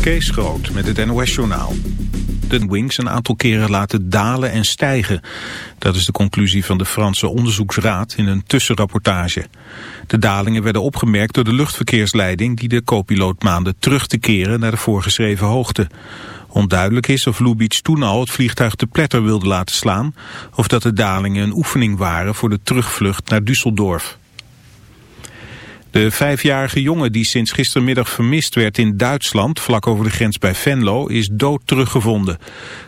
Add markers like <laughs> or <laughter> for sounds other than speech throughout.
Kees Groot met het NOS-journaal. De wings een aantal keren laten dalen en stijgen. Dat is de conclusie van de Franse onderzoeksraad in een tussenrapportage. De dalingen werden opgemerkt door de luchtverkeersleiding... die de co-piloot maanden terug te keren naar de voorgeschreven hoogte. Onduidelijk is of Lubitsch toen al het vliegtuig te pletter wilde laten slaan... of dat de dalingen een oefening waren voor de terugvlucht naar Düsseldorf. De vijfjarige jongen die sinds gistermiddag vermist werd in Duitsland, vlak over de grens bij Venlo, is dood teruggevonden.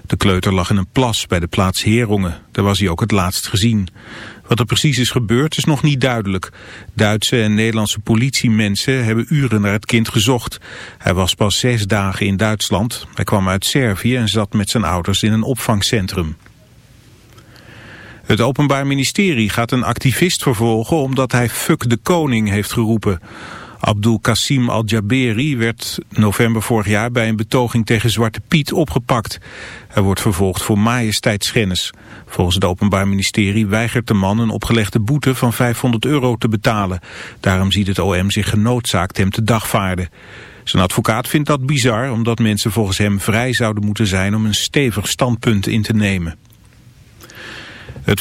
De kleuter lag in een plas bij de plaats Herongen. Daar was hij ook het laatst gezien. Wat er precies is gebeurd is nog niet duidelijk. Duitse en Nederlandse politiemensen hebben uren naar het kind gezocht. Hij was pas zes dagen in Duitsland. Hij kwam uit Servië en zat met zijn ouders in een opvangcentrum. Het Openbaar Ministerie gaat een activist vervolgen omdat hij fuck de koning heeft geroepen. Abdul Qasim al-Jaberi werd november vorig jaar bij een betoging tegen Zwarte Piet opgepakt. Hij wordt vervolgd voor majesteitsschennis. Volgens het Openbaar Ministerie weigert de man een opgelegde boete van 500 euro te betalen. Daarom ziet het OM zich genoodzaakt hem te dagvaarden. Zijn advocaat vindt dat bizar omdat mensen volgens hem vrij zouden moeten zijn om een stevig standpunt in te nemen. Het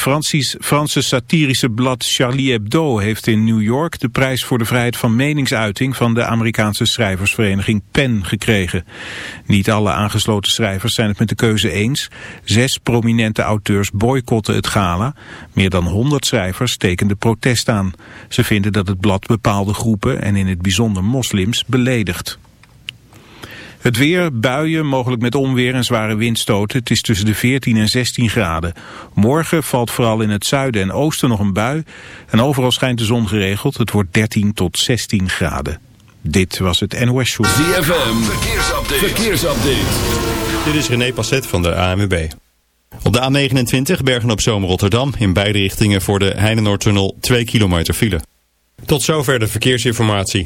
Franse satirische blad Charlie Hebdo heeft in New York de prijs voor de vrijheid van meningsuiting van de Amerikaanse schrijversvereniging PEN gekregen. Niet alle aangesloten schrijvers zijn het met de keuze eens. Zes prominente auteurs boycotten het gala. Meer dan honderd schrijvers tekenden protest aan. Ze vinden dat het blad bepaalde groepen en in het bijzonder moslims beledigt. Het weer, buien, mogelijk met onweer en zware windstoten. Het is tussen de 14 en 16 graden. Morgen valt vooral in het zuiden en oosten nog een bui. En overal schijnt de zon geregeld. Het wordt 13 tot 16 graden. Dit was het NOS Show. ZFM, verkeersupdate. verkeersupdate. Dit is René Passet van de ANWB. Op de A29 Bergen op Zomer Rotterdam in beide richtingen voor de Heinenoordtunnel 2 kilometer file. Tot zover de verkeersinformatie.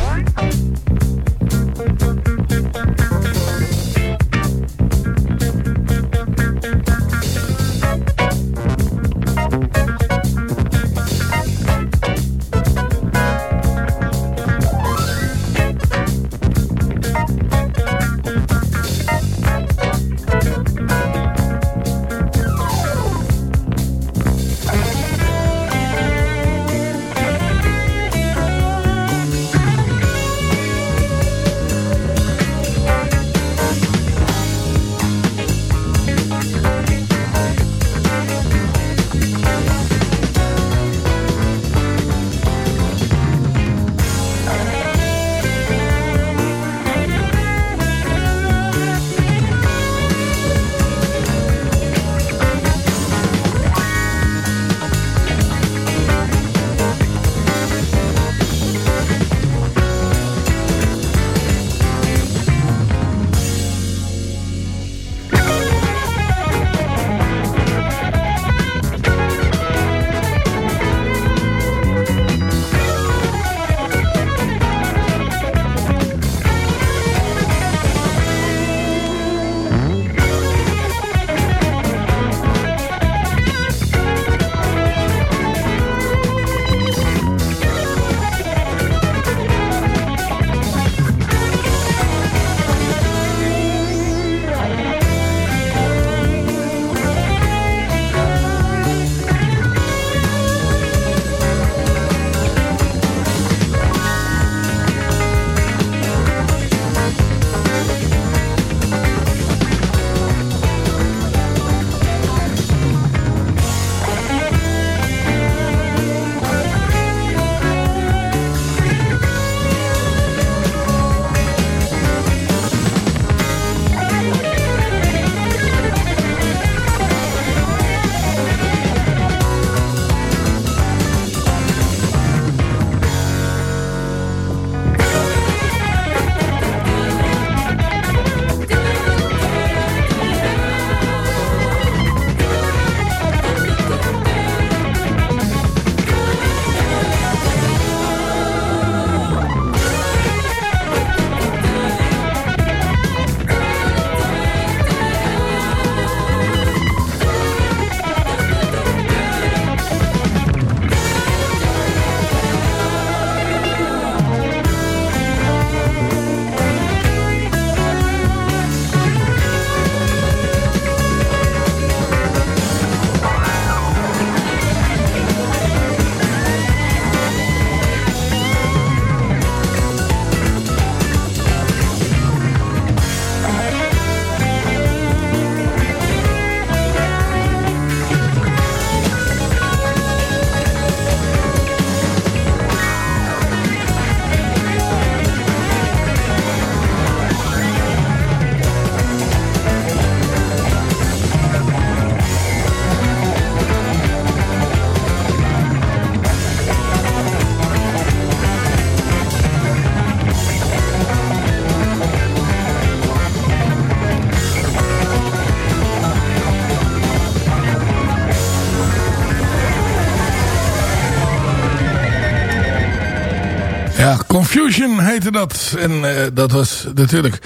Confusion heette dat. En uh, dat was natuurlijk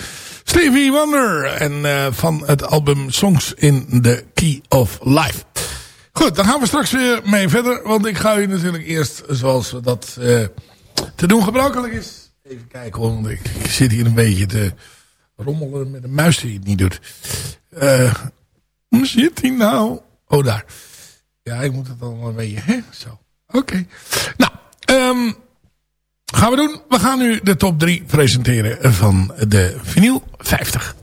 Stevie Wonder. En uh, van het album Songs in the Key of Life. Goed, dan gaan we straks weer mee verder. Want ik ga u natuurlijk eerst, zoals dat uh, te doen gebruikelijk is. Even kijken, want ik, zit hier een beetje te rommelen met een muis die het niet doet. hoe zit hij nou? Oh, daar. Ja, ik moet het allemaal een beetje, hè? Zo. Oké. Nou, um, gaan we doen. We gaan nu de top 3 presenteren van de vinyl 50.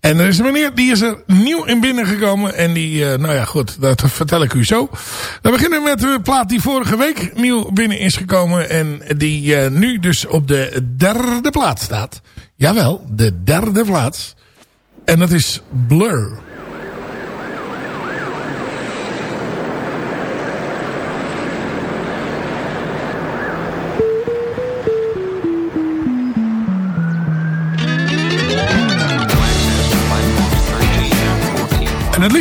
En er is een meneer, die is er nieuw in binnengekomen. En die, uh, nou ja goed, dat vertel ik u zo. We beginnen met de plaat die vorige week nieuw binnen is gekomen. En die uh, nu dus op de derde plaats staat. Jawel, de derde plaats. En dat is Blur.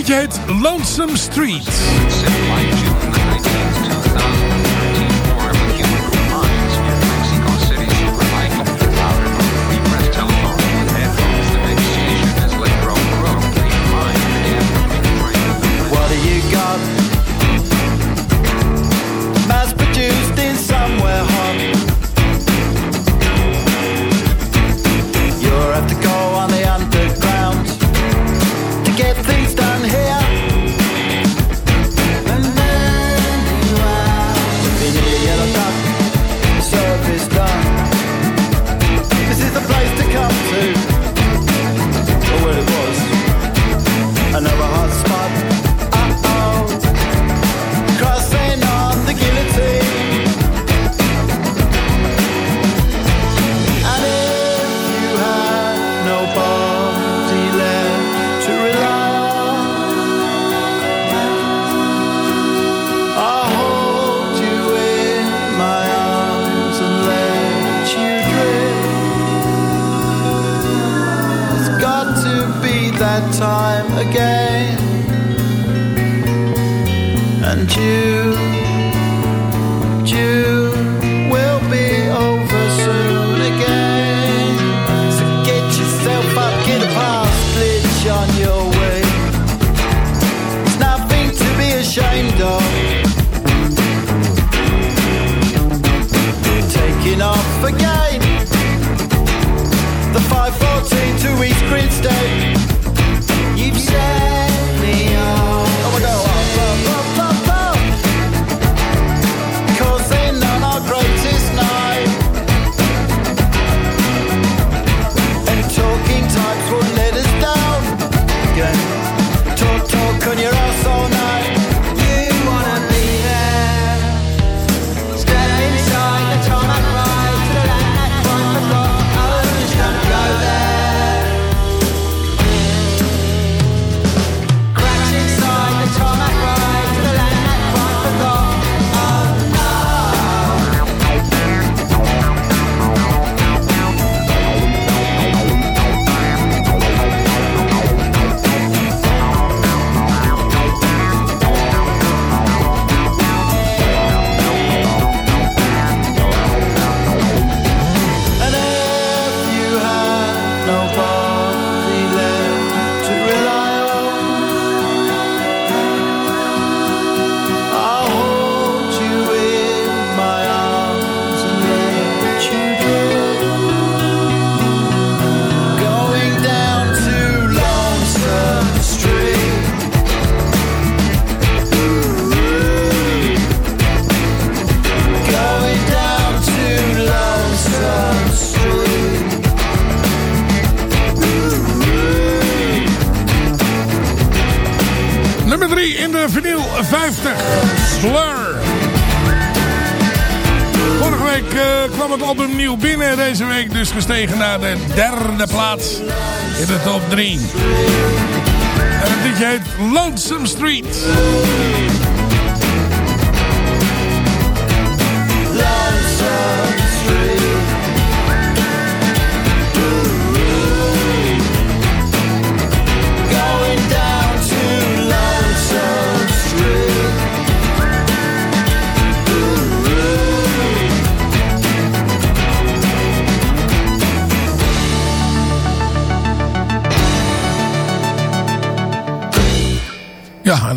Liedje heet Lonesome Street.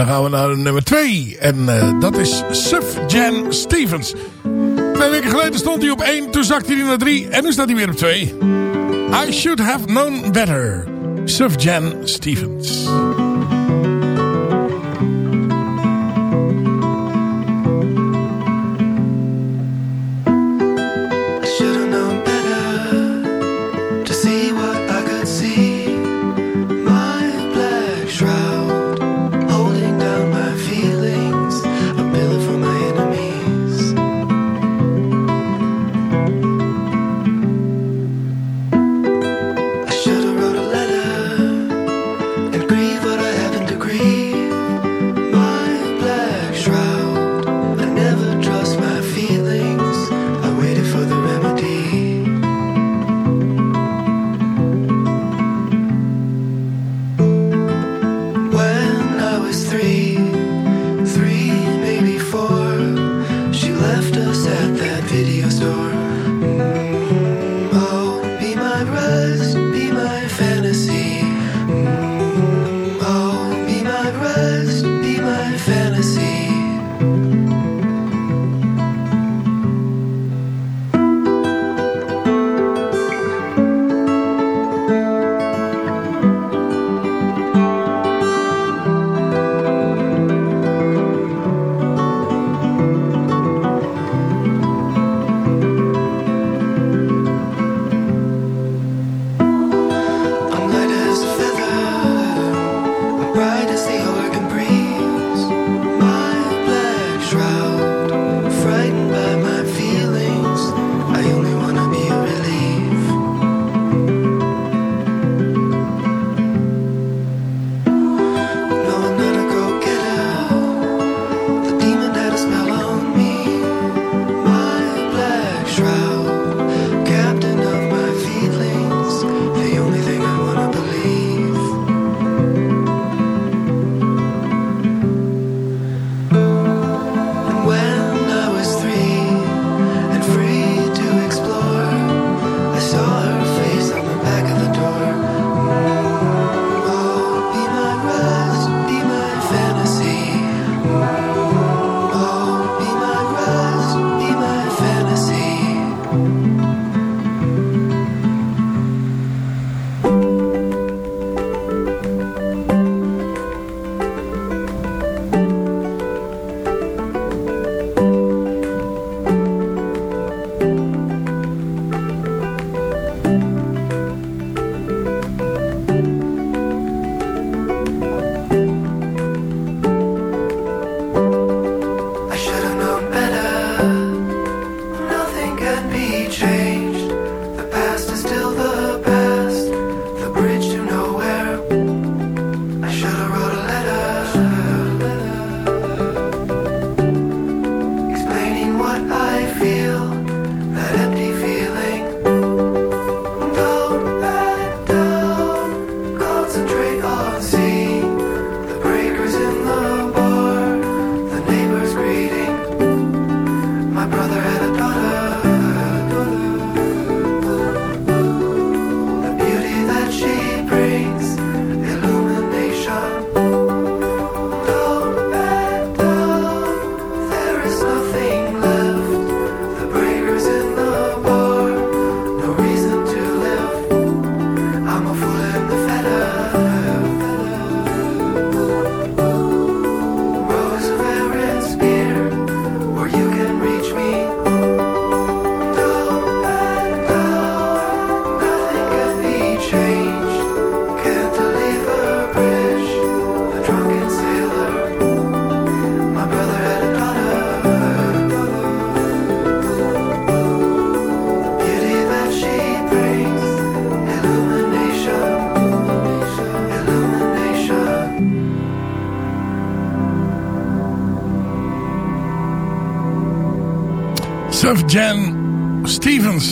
Dan gaan we naar nummer 2. En uh, dat is Suf Jan Stevens. Twee weken geleden stond hij op 1, toen zakte hij naar 3 en nu staat hij weer op 2. I should have known better. Suf Jan Stevens.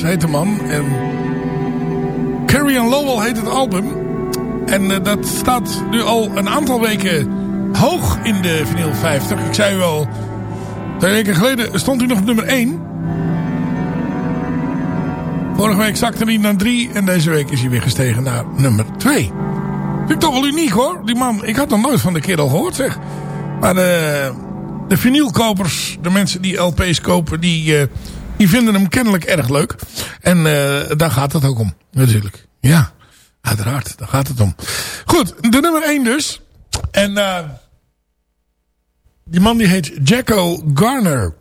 Heet de man. En Carrie Lowell heet het album. En uh, dat staat nu al een aantal weken hoog in de vinyl 50. Ik zei u al, twee weken geleden stond hij nog op nummer 1. Vorige week zakte hij naar 3 en deze week is hij weer gestegen naar nummer 2. Vind ik toch wel uniek hoor. Die man, ik had nog nooit van de kerel gehoord zeg. Maar de, de vinylkopers, de mensen die LP's kopen, die, uh, die vinden hem kennelijk erg leuk. En uh, daar gaat het ook om, natuurlijk. Ja, uiteraard, daar gaat het om. Goed, de nummer 1 dus. En uh, die man die heet Jacko Garner.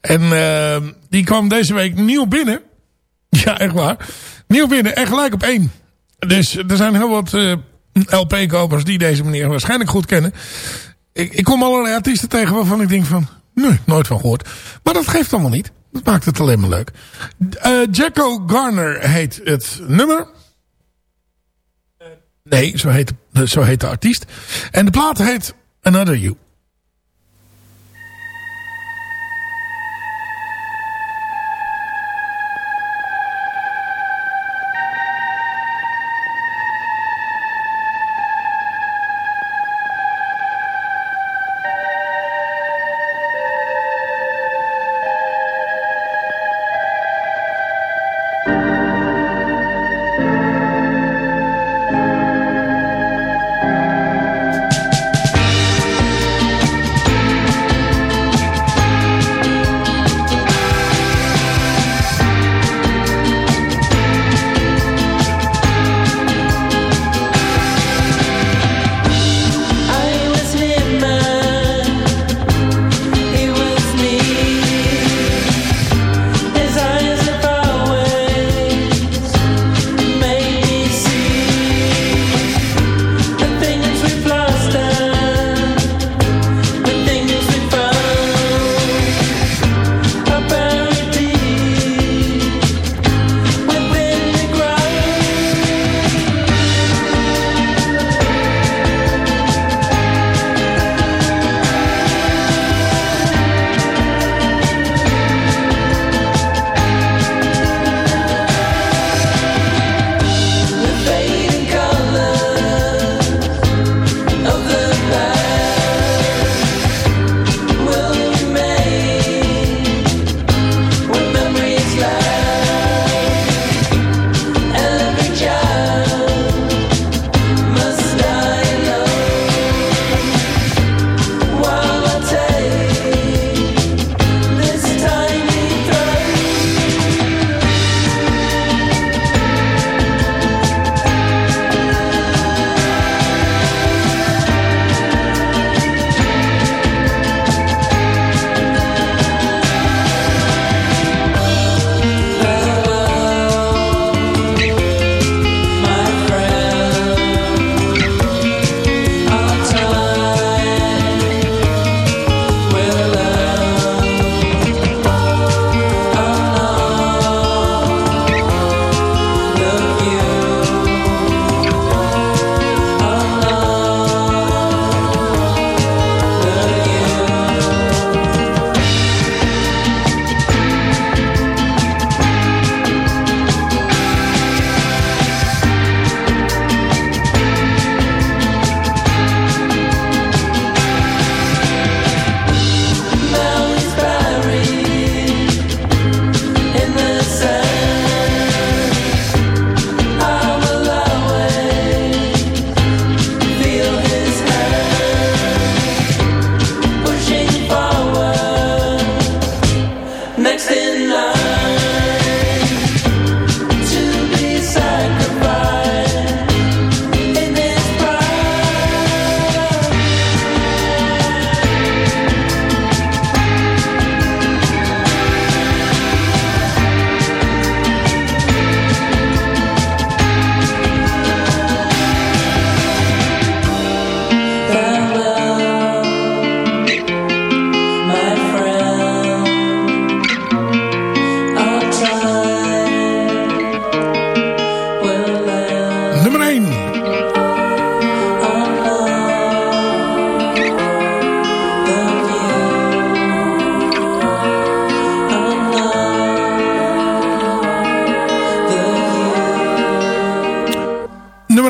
En uh, die kwam deze week nieuw binnen. <laughs> Ja, echt waar. Nieuw binnen en gelijk op één. Dus er zijn heel wat LP-kopers die deze meneer waarschijnlijk goed kennen. Ik, ik kom allerlei artiesten tegen waarvan ik denk van... Nee, nooit van gehoord. Maar dat geeft allemaal niet. Dat maakt het alleen maar leuk. Uh, Jacko Garner heet het nummer. Nee, zo heet, zo heet de artiest. En de plaat heet Another You.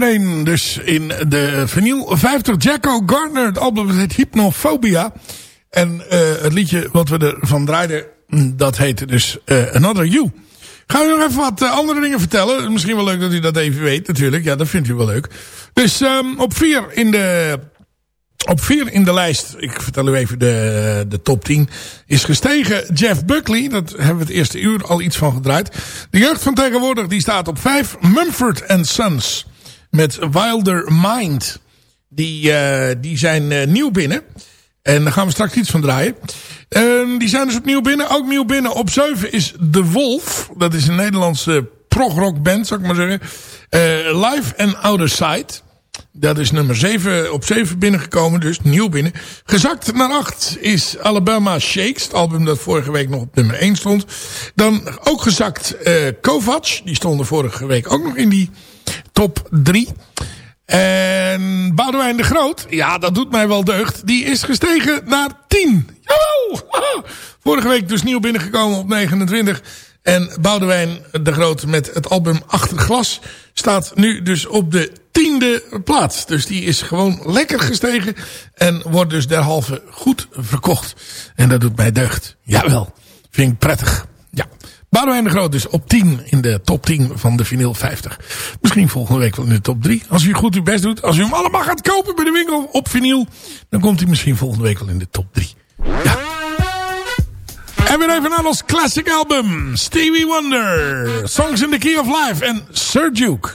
In de vinyl 50 Jacko Gardner. Het album heet Hypnophobia. En uh, het liedje wat we ervan draaiden, dat heet dus uh, Another You. Gaan we nog even wat andere dingen vertellen. Misschien wel leuk dat u dat even weet natuurlijk. Ja, dat vindt u wel leuk. Dus um, op vier in de op vier in de lijst, ik vertel u even de, de top 10, is gestegen Jeff Buckley. Dat hebben we het eerste uur al iets van gedraaid. De jeugd van tegenwoordig die staat op vijf. Mumford Sons met Wilder Mind. Die, uh, die zijn uh, nieuw binnen. En daar gaan we straks iets van draaien. Uh, die zijn dus opnieuw binnen. Ook nieuw binnen op 7 is The Wolf. Dat is een Nederlandse prog-rock band, zou ik maar zeggen. Uh, live and Outer Side. Dat is nummer 7 op 7 binnengekomen, dus nieuw binnen. Gezakt naar 8 is Alabama Shakes, het album dat vorige week nog op nummer 1 stond. Dan ook gezakt uh, Kovac, die stonden vorige week ook nog in die top 3. En Boudewijn de Groot, ja dat doet mij wel deugd, die is gestegen naar 10. Jawel! Vorige week dus nieuw binnengekomen op 29. En Boudewijn de Groot met het album Achter Glas staat nu dus op de tiende plaats. Dus die is gewoon lekker gestegen en wordt dus derhalve goed verkocht. En dat doet mij deugd. Jawel, vind ik prettig. Boudewijn de Groot dus op 10 in de top 10 van de vinyl 50. Misschien volgende week wel in de top 3. Als u goed uw best doet. Als u hem allemaal gaat kopen bij de winkel op vinyl. Dan komt hij misschien volgende week wel in de top 3. Ja. En weer even naar ons classic album. Stevie Wonder. Songs in the Key of Life. En Sir Duke.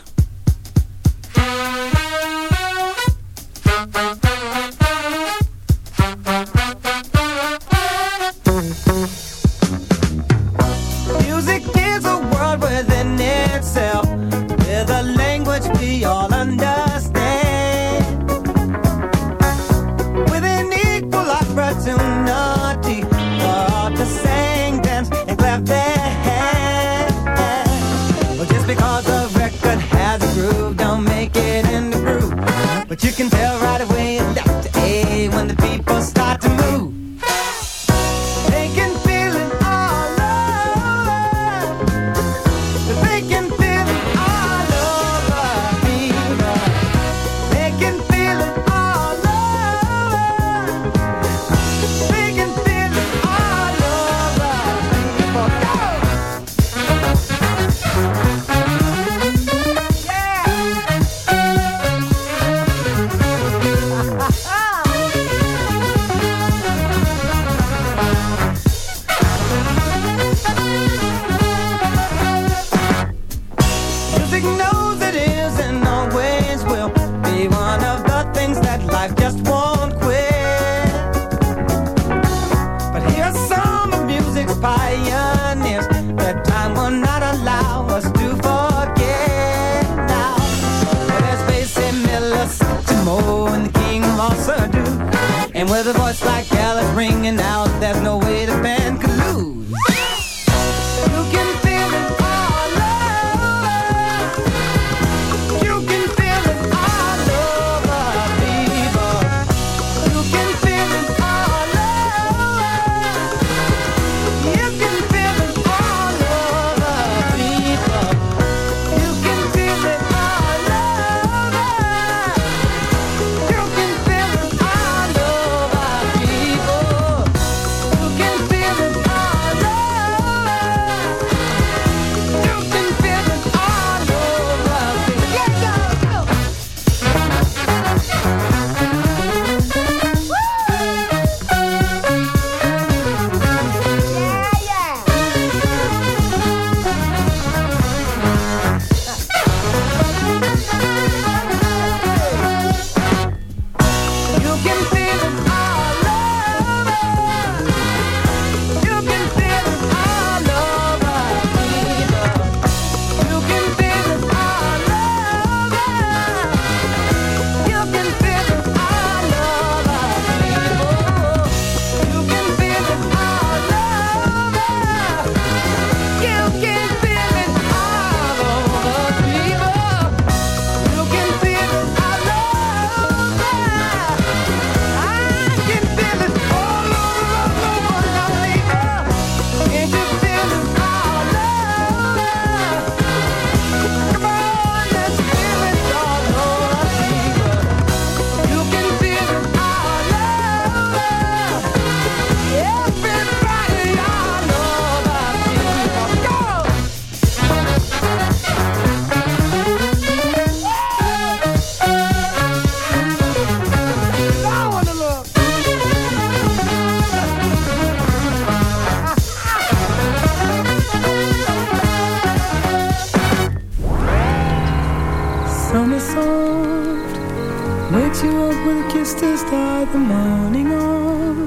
The morning off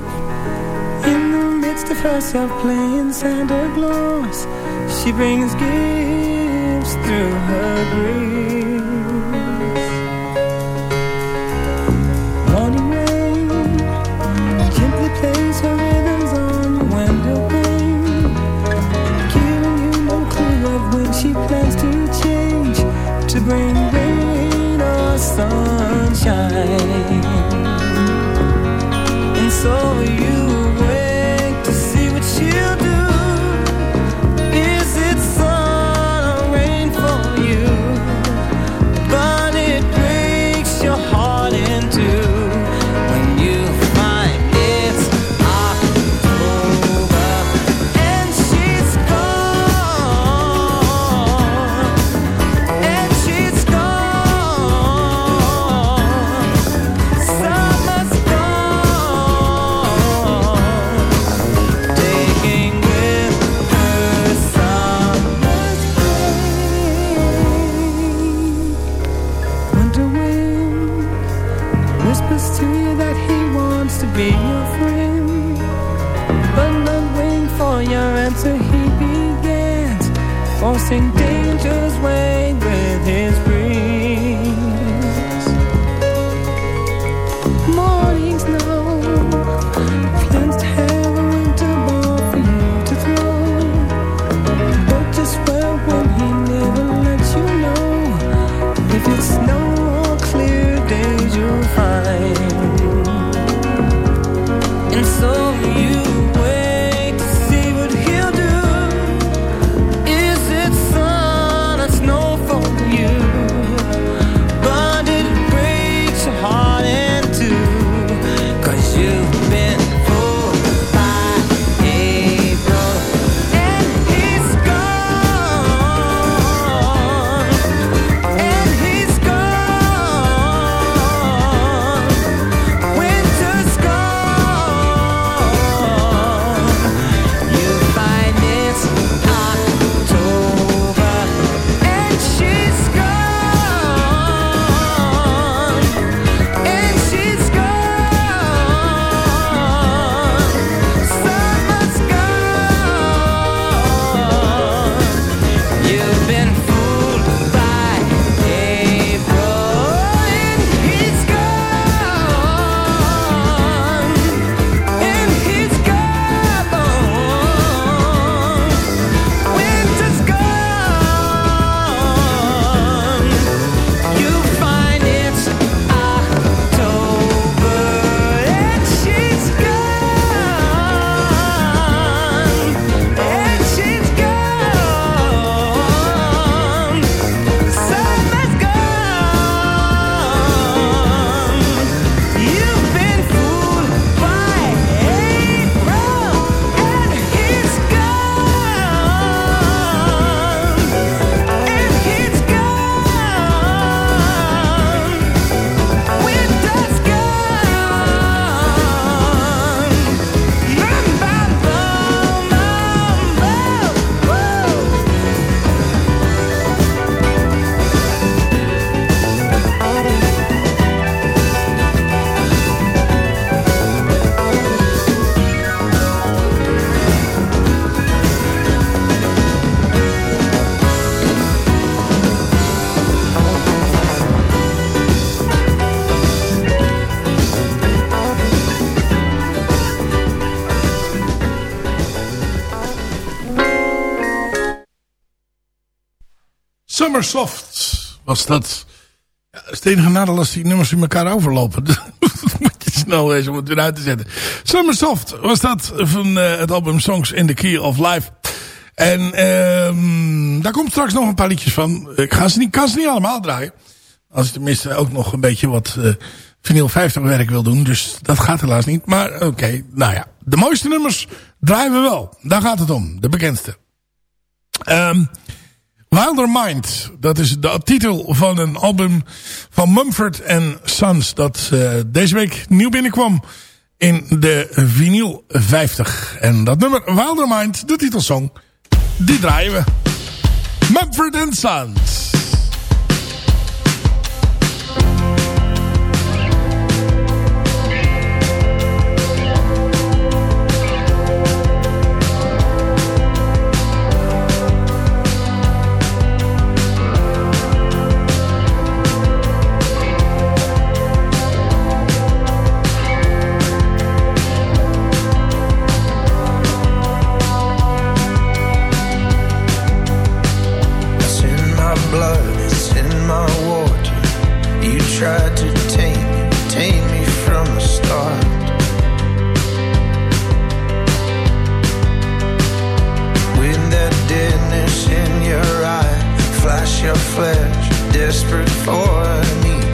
In the midst of herself playing Santa Claus She brings gifts through her grace. Morning rain Gently plays her rhythms on window pane Giving you no clue of when she plans to change To bring rain or sunshine And so you Summersoft was dat. Ja, dat het als die nummers in elkaar overlopen. <laughs> Dan moet je snel wezen om het weer uit te zetten. Summersoft was dat van eh, het album Songs in the Key of Life. En ehm daar komt straks nog een paar liedjes van. Ik ga ze niet, kan ze niet allemaal draaien. Als ik tenminste ook nog een beetje wat eh vinyl 50 werk wil doen. Dus dat gaat helaas niet. Maar oké, nou ja. De mooiste nummers draaien we wel. Daar gaat het om. De bekendste. Ehm Wilder Mind, dat is de titel van een album van Mumford Sons. Dat uh, deze week nieuw binnenkwam in de vinyl 50. En dat nummer Wilder Mind, de titelsong, die draaien we. Mumford Sons. in your eye, flash your flesh, desperate for me.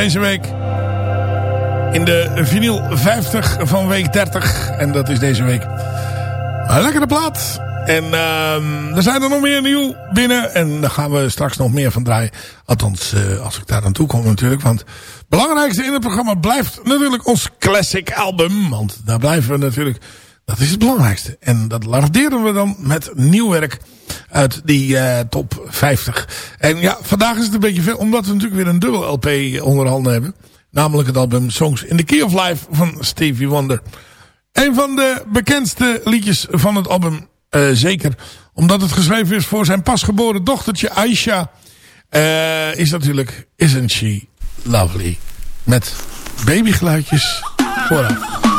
Deze week. In de vinyl 50 van week 30. En dat is deze week. Een lekkere plaat. En uh, er zijn er nog meer nieuw binnen. En daar gaan we straks nog meer van draaien. Althans, uh, als ik daar aan toe kom natuurlijk. Want het belangrijkste in het programma blijft natuurlijk ons classic album. Want daar blijven we natuurlijk dat is het belangrijkste. En dat larderen we dan met nieuw werk uit die uh, top 50. En ja, vandaag is het een beetje veel. Omdat we natuurlijk weer een dubbel LP onder handen hebben. Namelijk het album Songs in the Key of Life van Stevie Wonder. Een van de bekendste liedjes van het album. Uh, zeker omdat het geschreven is voor zijn pasgeboren dochtertje Aisha. Uh, is natuurlijk Isn't She Lovely. Met babygeluidjes vooraf.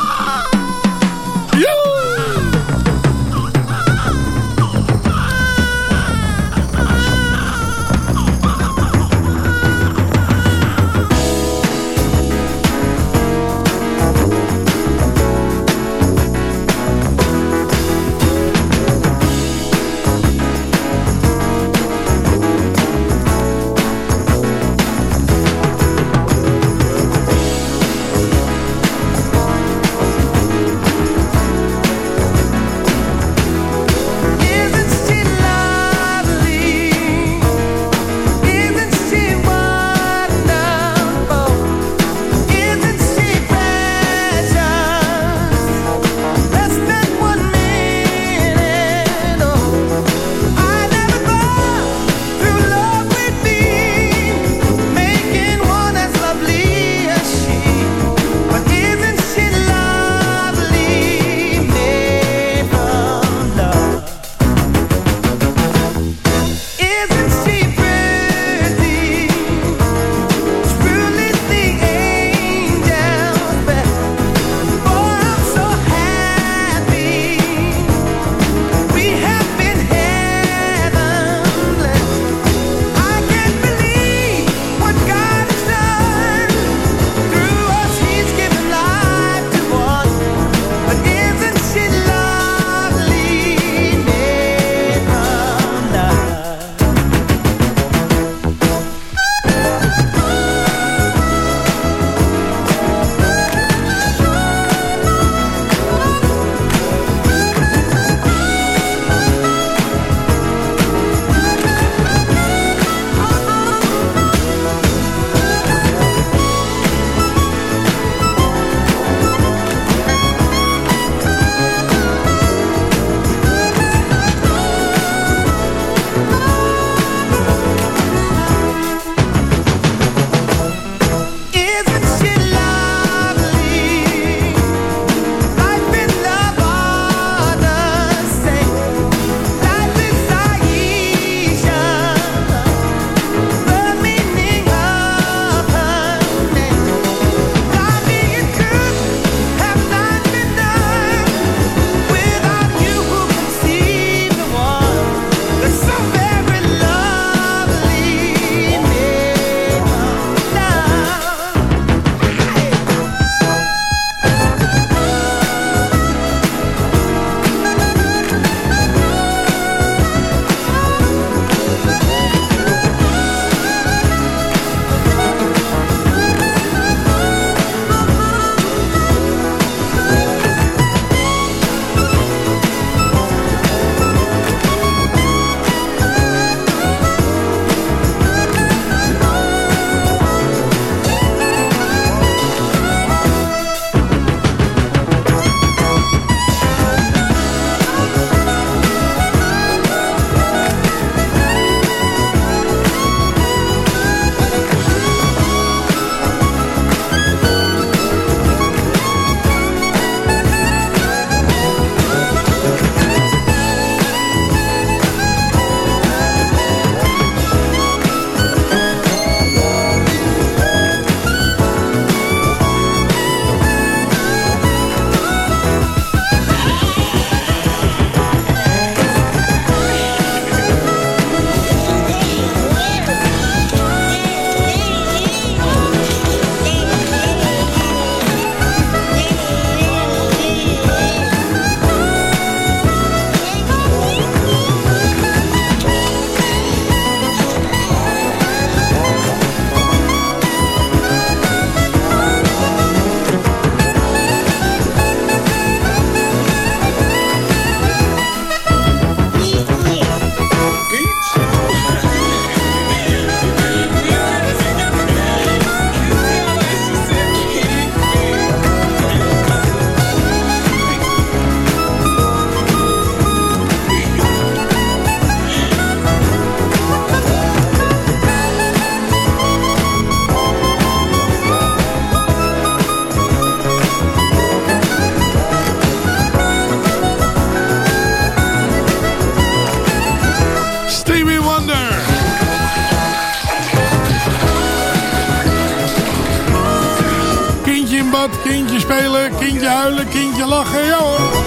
Kindje spelen, kindje huilen, kindje lachen, ja hoor.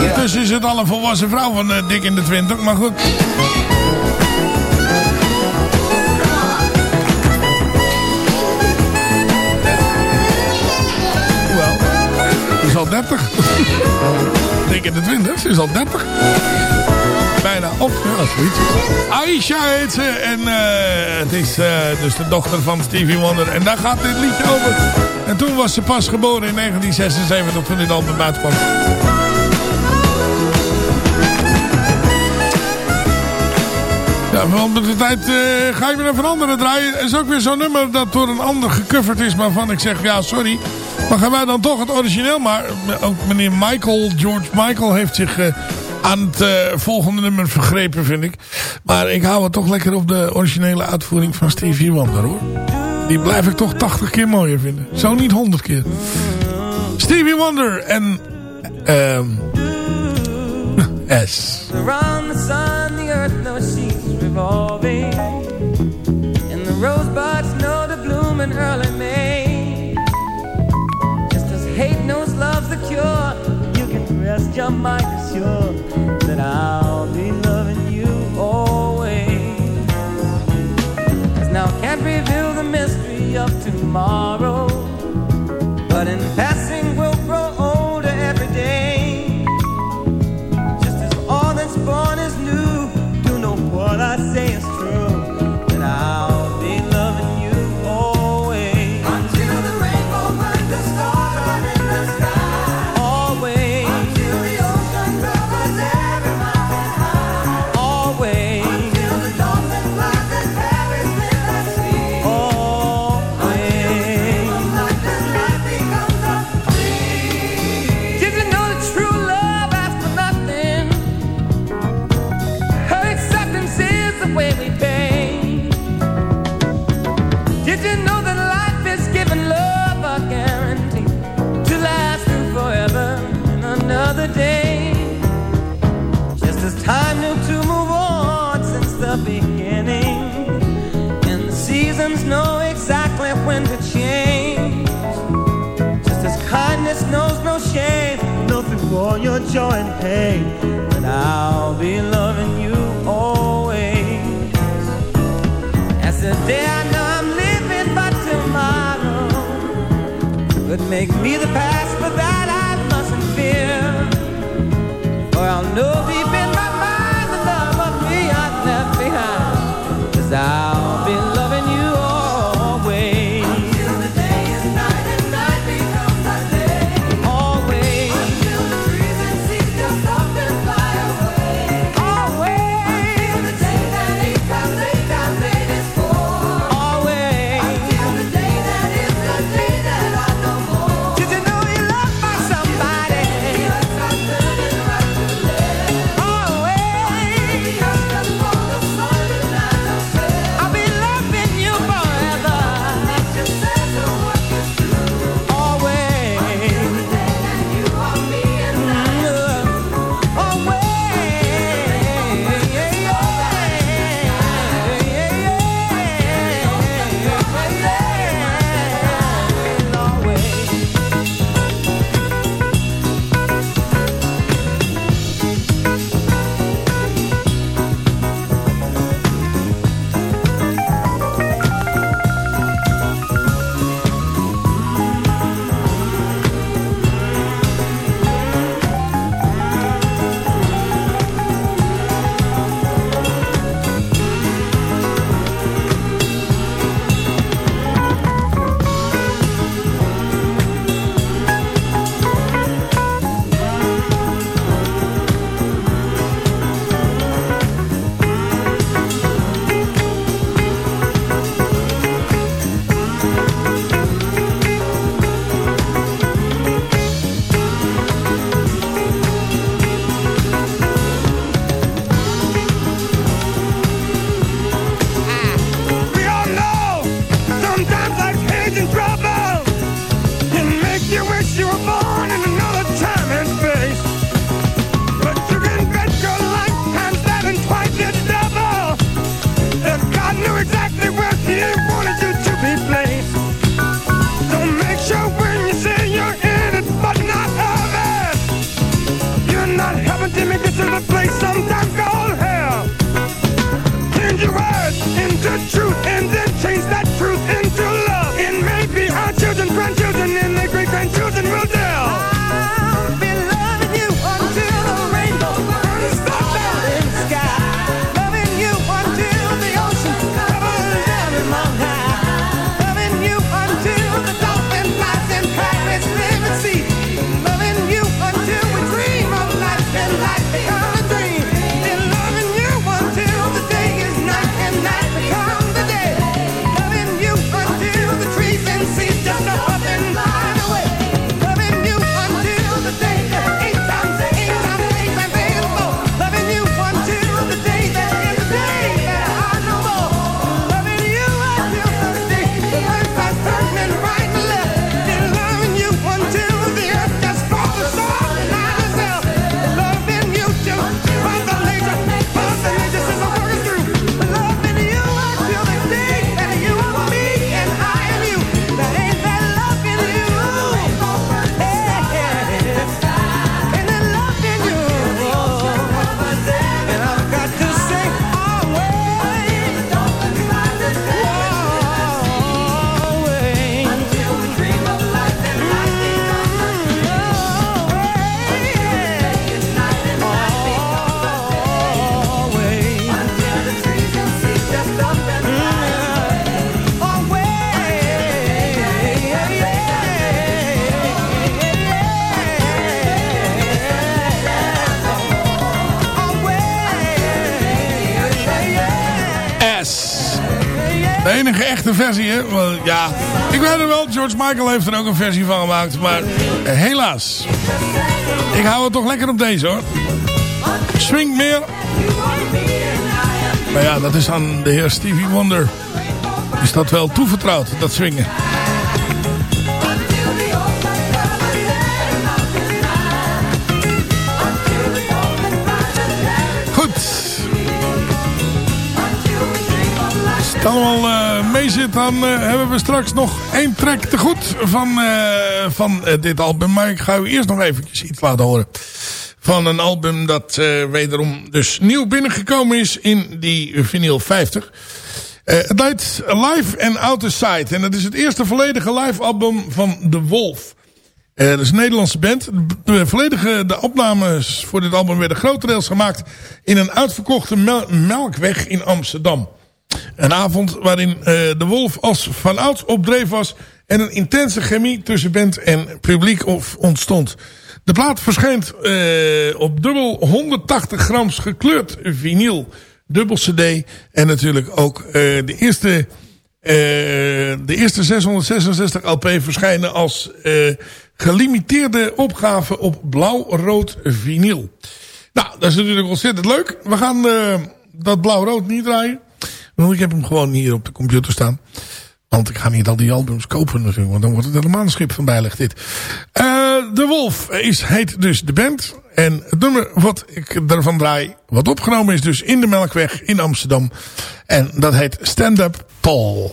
Intussen is het al een volwassen vrouw van eh, dik in de twintig, maar goed. Hoewel, ze is al 30. <laughs> dik in de twintig, ze is al 30 bijna op. Ja, zoiets. Aisha heet ze. En eh, het is eh, dus de dochter van Stevie Wonder. En daar gaat dit liedje over. En toen was ze pas geboren in 1976 toen dit album uitkwam. Ja, van de tijd eh, ga ik weer even andere draaien. Het is ook weer zo'n nummer dat door een ander gecoverd is. Waarvan ik zeg, ja sorry. Maar gaan wij dan toch het origineel. Maar ook meneer Michael, George Michael heeft zich aan het uh, volgende nummer vergrepen, vind ik. Maar ik hou het toch lekker op de originele uitvoering van Stevie Wonder, hoor. Die blijf ik toch 80 keer mooier vinden. Zo niet 100 keer. Stevie Wonder en... Um, <laughs> S. Around the sun, the earth knows she's revolving. And the rosebuds know the bloom in early May. Just as hate knows love's the cure, you can rest your mind assured that I'll tomorrow, but in past echte versie, hè? Ja, ik weet het wel. George Michael heeft er ook een versie van gemaakt. Maar helaas. Ik hou het toch lekker op deze, hoor. Swing meer. Maar ja, dat is aan de heer Stevie Wonder. Is dat wel toevertrouwd, dat swingen. Goed. Het allemaal eh, dan eh, hebben we straks nog één track te goed van, eh, van eh, dit album. Maar ik ga u eerst nog eventjes iets laten horen. Van een album dat wederom dus nieuw binnengekomen is in die vinyl 50. Eh, het heet Live and of Sight. En dat is het eerste volledige live album van The Wolf. Dat is een Nederlandse band. De, volledige, de opnames voor dit album werden grotendeels gemaakt in een uitverkochte mel- melkweg in Amsterdam. Een avond waarin eh, de Wolf als vanouds op dreef was en een intense chemie tussen band en publiek ontstond. De plaat verschijnt eh, op dubbel 180 grams gekleurd vinyl, dubbel cd en natuurlijk ook eh, de eerste eh, de eerste 666 LP verschijnen als eh, gelimiteerde opgave op blauw-rood vinyl. Nou, dat is natuurlijk ontzettend leuk. We gaan dat blauw-rood niet draaien. Ik heb hem gewoon hier op de computer staan. Want ik ga niet al die albums kopen natuurlijk. Want dan wordt het helemaal een schip van bijleg dit. Eh, de Wolf is, heet dus de band. En het nummer wat ik ervan draai. Wat opgenomen is dus in de Melkweg in Amsterdam. En dat heet Stand Up Tall.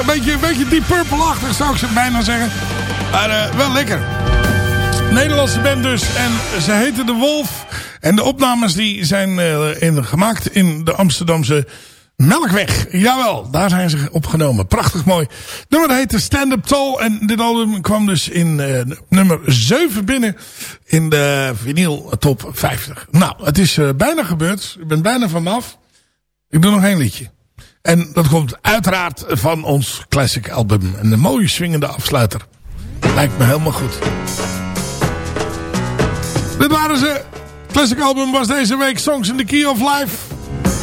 Een beetje, een beetje Purple-achtig zou ik ze bijna zeggen. Maar eh, wel lekker. Nederlandse band dus. En ze heten De Wolf. En de opnames die zijn eh, gemaakt in de Amsterdamse Melkweg. Jawel, daar zijn ze opgenomen. Prachtig mooi. Nummer heette Stand Up Tall. En dit album kwam dus in eh, nummer 7 binnen in de vinyl top 50. Nou, het is bijna gebeurd. Ik ben bijna vanaf. Ik doe nog één liedje. En dat komt uiteraard van ons classic album. En een mooie swingende afsluiter. Lijkt me helemaal goed. Dit waren ze. Classic album was deze week Songs in the Key of Life.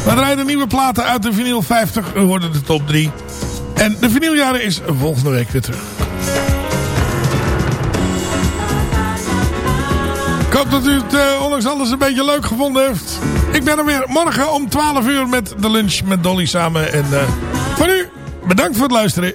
We rijden nieuwe platen uit de vinyl 50. We hoorden de top 3. En de vinyljaren is volgende week weer terug. Hoop dat u het uh, ondanks alles een beetje leuk gevonden heeft. Ik ben er weer morgen om 12 uur met de lunch met Dolly samen. En uh, voor nu, bedankt voor het luisteren.